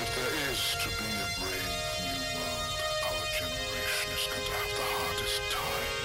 If there is to be a brave new world, our generation is going to have the hardest time.